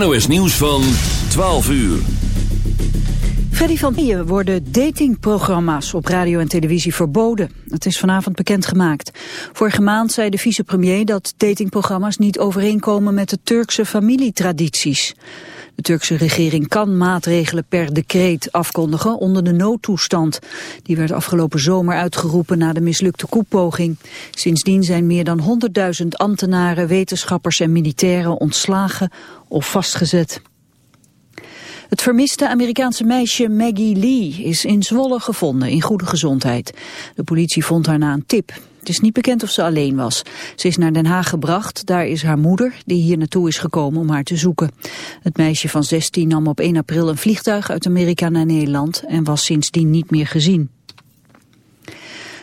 NOS Nieuws van 12 uur. Freddy van Dijen worden datingprogramma's op radio en televisie verboden. Het is vanavond bekendgemaakt. Vorige maand zei de vicepremier dat datingprogramma's niet overeenkomen met de Turkse familietradities. De Turkse regering kan maatregelen per decreet afkondigen onder de noodtoestand. Die werd afgelopen zomer uitgeroepen na de mislukte koepoging. Sindsdien zijn meer dan 100.000 ambtenaren, wetenschappers en militairen ontslagen of vastgezet. Het vermiste Amerikaanse meisje Maggie Lee is in Zwolle gevonden in goede gezondheid. De politie vond haar na een tip. Het is niet bekend of ze alleen was. Ze is naar Den Haag gebracht. Daar is haar moeder, die hier naartoe is gekomen om haar te zoeken. Het meisje van 16 nam op 1 april een vliegtuig uit Amerika naar Nederland en was sindsdien niet meer gezien.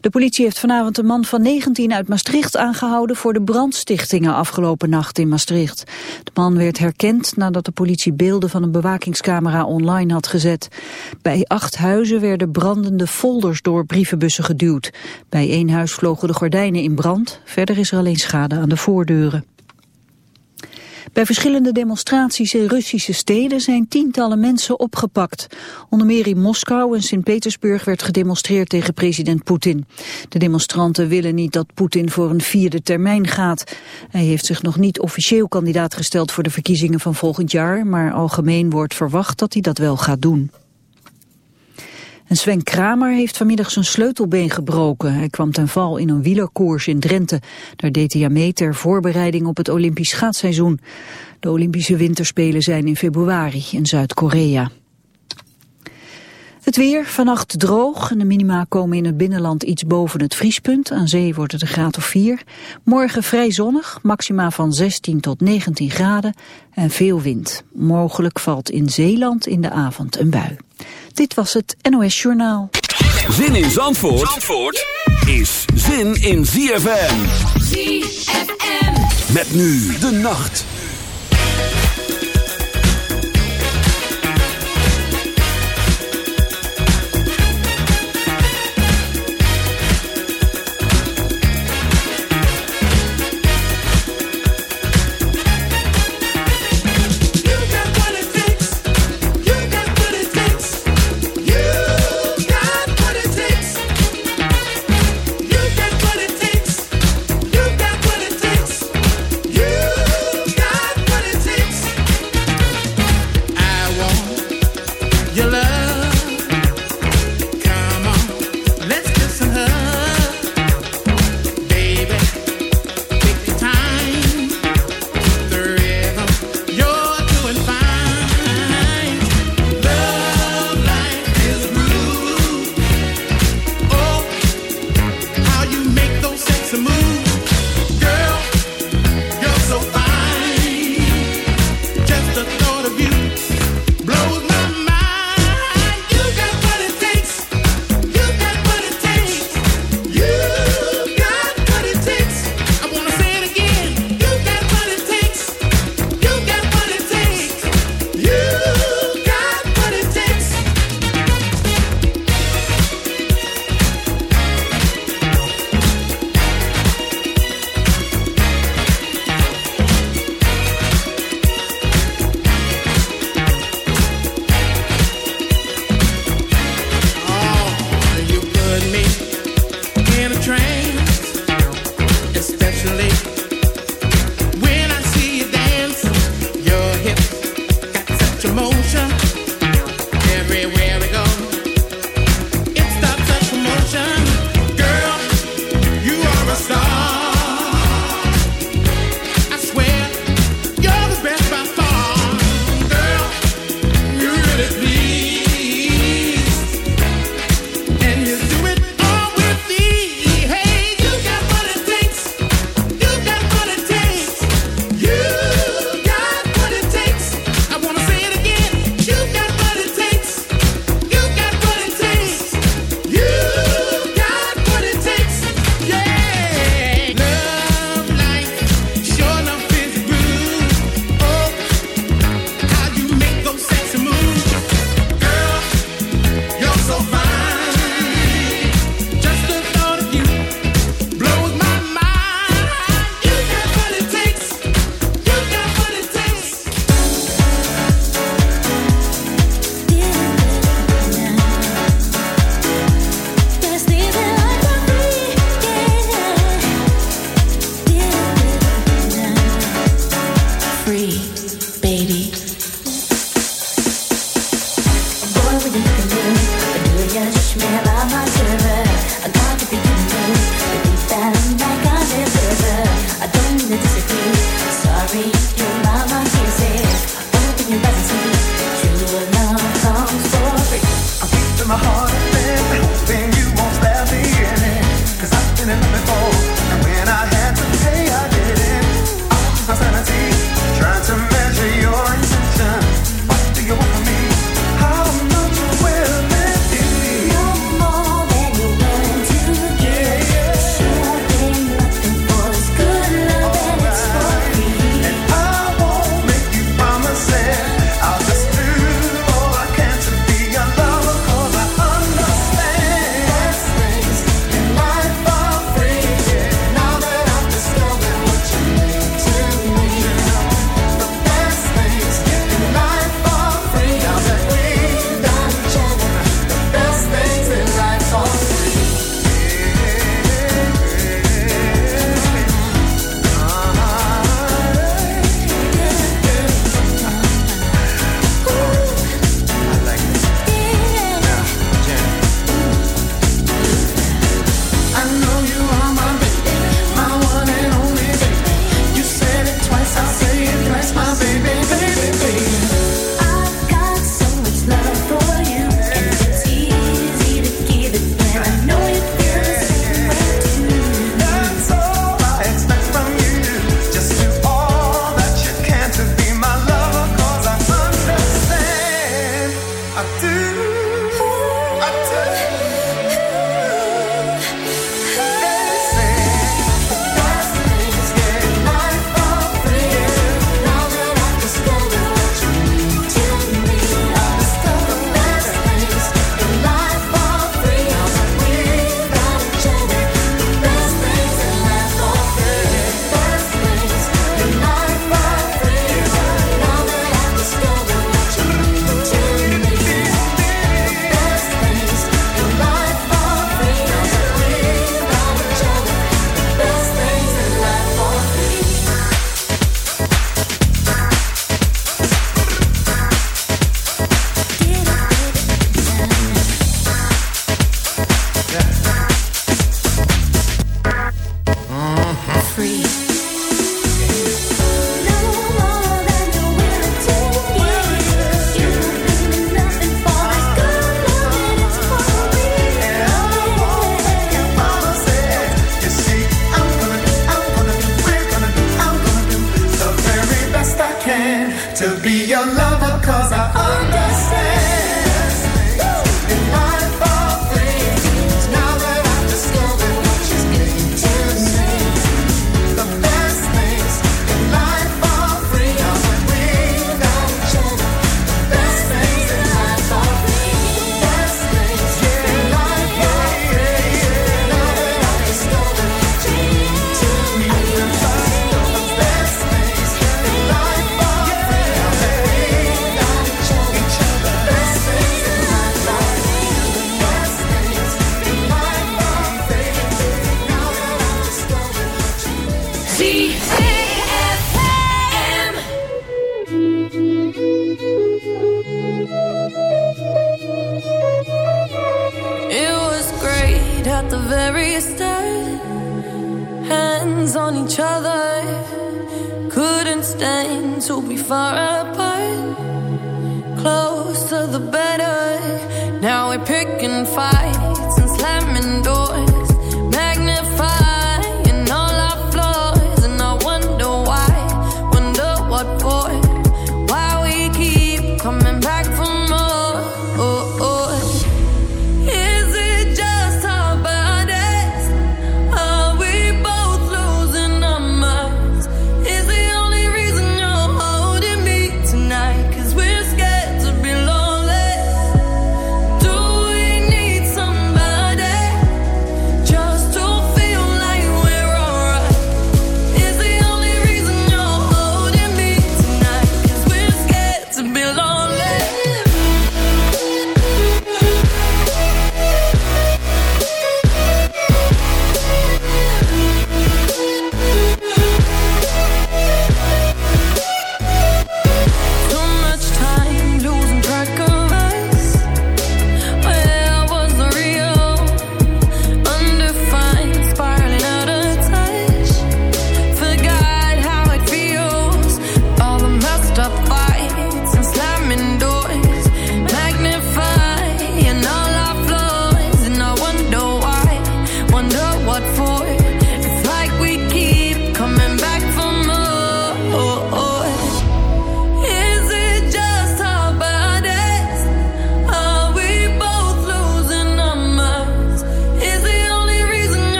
De politie heeft vanavond een man van 19 uit Maastricht aangehouden voor de brandstichtingen afgelopen nacht in Maastricht. De man werd herkend nadat de politie beelden van een bewakingscamera online had gezet. Bij acht huizen werden brandende folders door brievenbussen geduwd. Bij één huis vlogen de gordijnen in brand, verder is er alleen schade aan de voordeuren. Bij verschillende demonstraties in Russische steden zijn tientallen mensen opgepakt. Onder meer in Moskou en Sint-Petersburg werd gedemonstreerd tegen president Poetin. De demonstranten willen niet dat Poetin voor een vierde termijn gaat. Hij heeft zich nog niet officieel kandidaat gesteld voor de verkiezingen van volgend jaar, maar algemeen wordt verwacht dat hij dat wel gaat doen. En Sven Kramer heeft vanmiddag zijn sleutelbeen gebroken. Hij kwam ten val in een wielerkoers in Drenthe. Daar deed hij aan mee ter voorbereiding op het Olympisch schaatsseizoen. De Olympische winterspelen zijn in februari in Zuid-Korea. Het weer, vannacht droog en de minima komen in het binnenland iets boven het vriespunt. Aan zee wordt het een graad of 4. Morgen vrij zonnig, maxima van 16 tot 19 graden en veel wind. Mogelijk valt in Zeeland in de avond een bui. Dit was het NOS Journaal. Zin in Zandvoort, Zandvoort is zin in ZFM. ZFM. Met nu de nacht.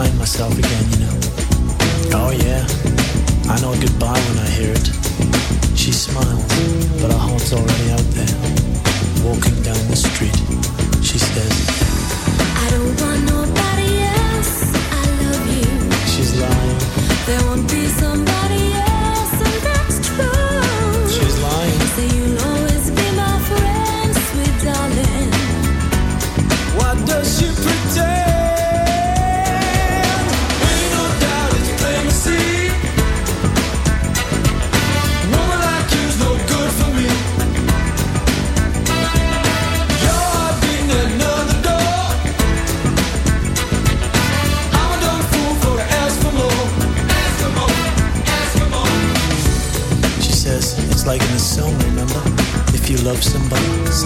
Find myself again, you know. Oh yeah, I know a goodbye when I hear it. She smiles, but her heart's already out there. Walking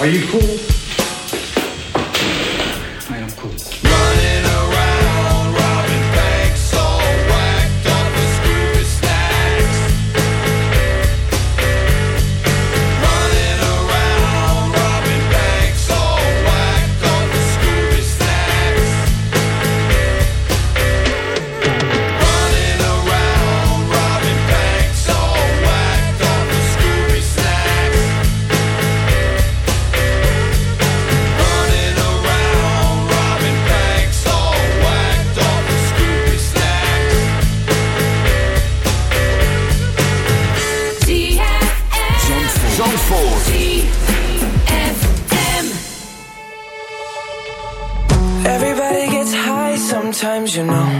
Are you cool? Sometimes you know.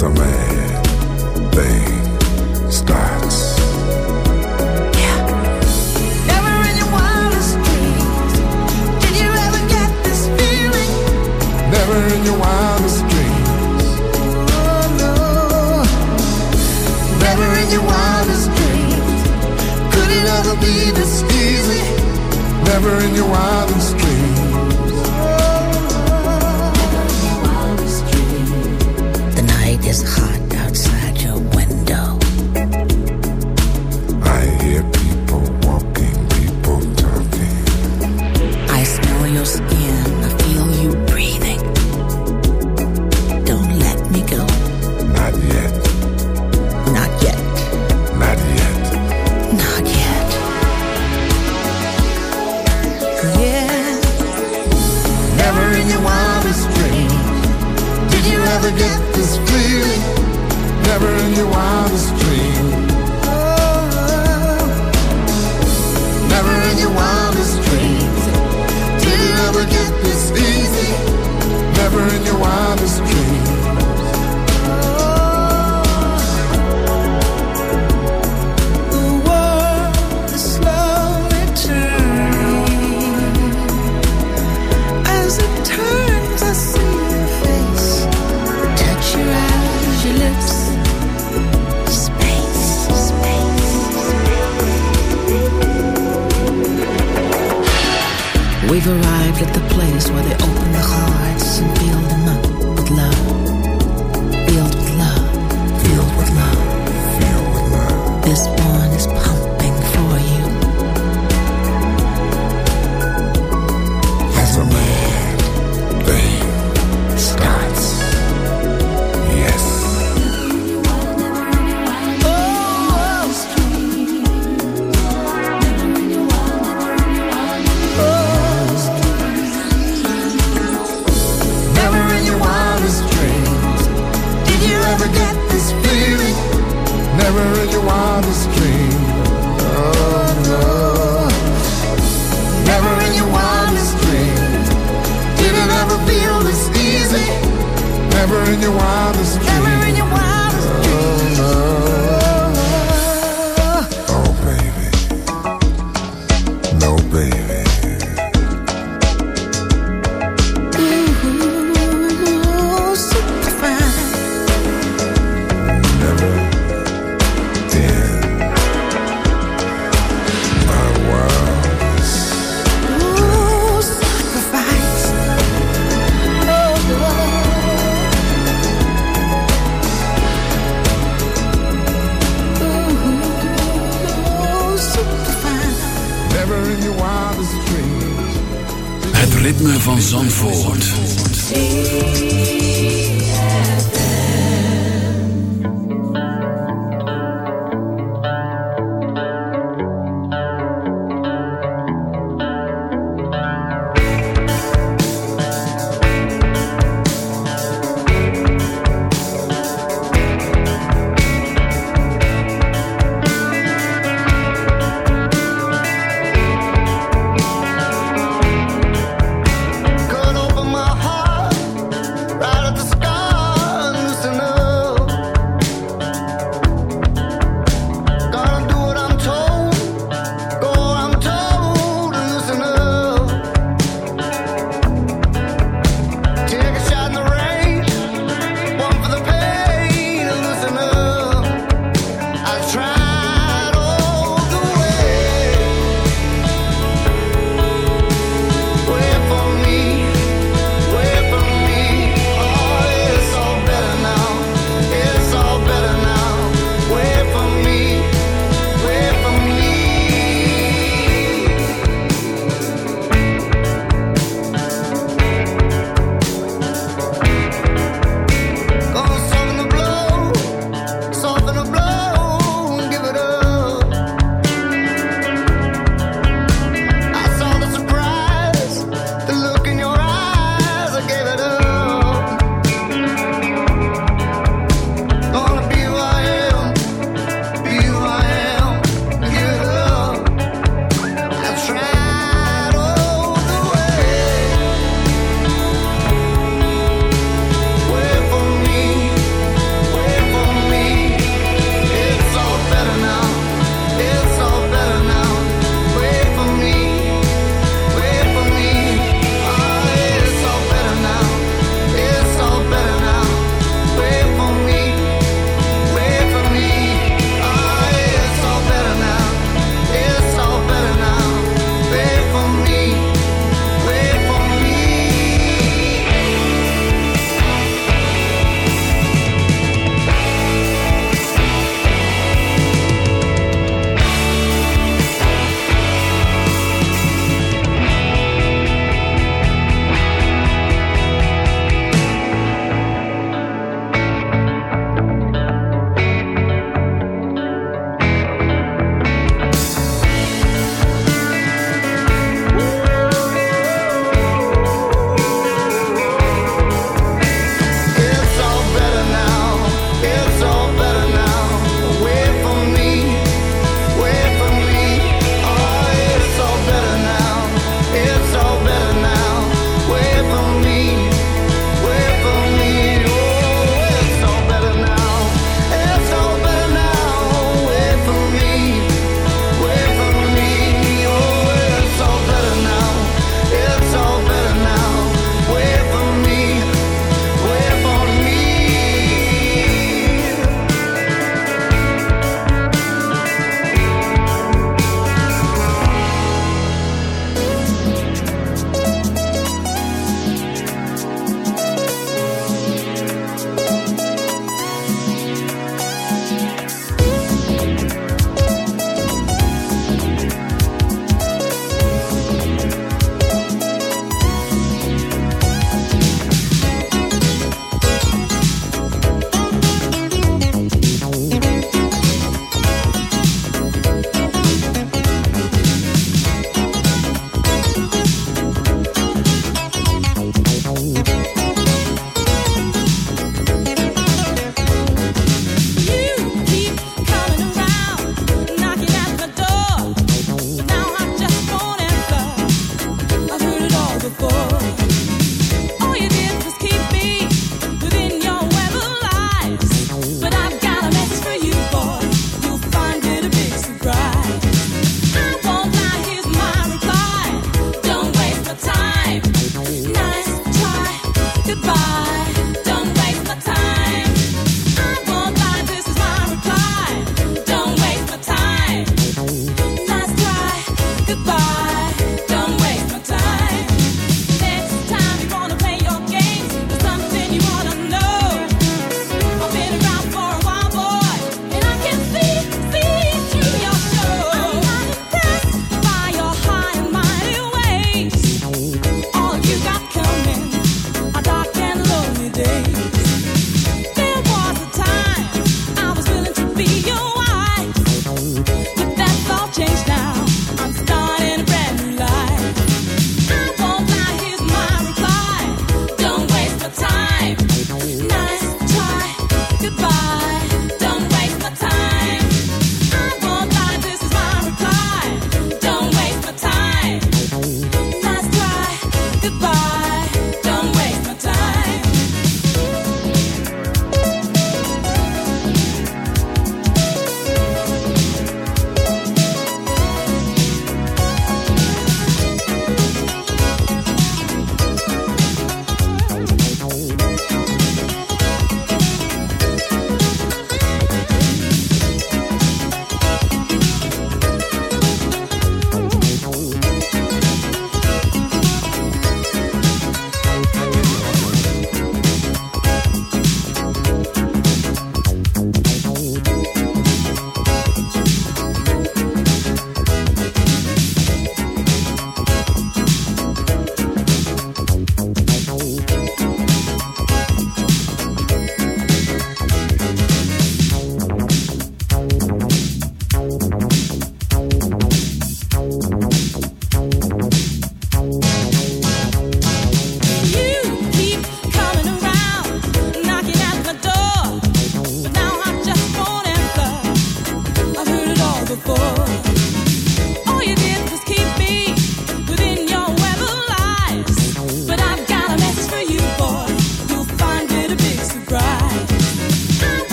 That's a man thing.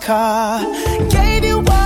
Car. Gave you all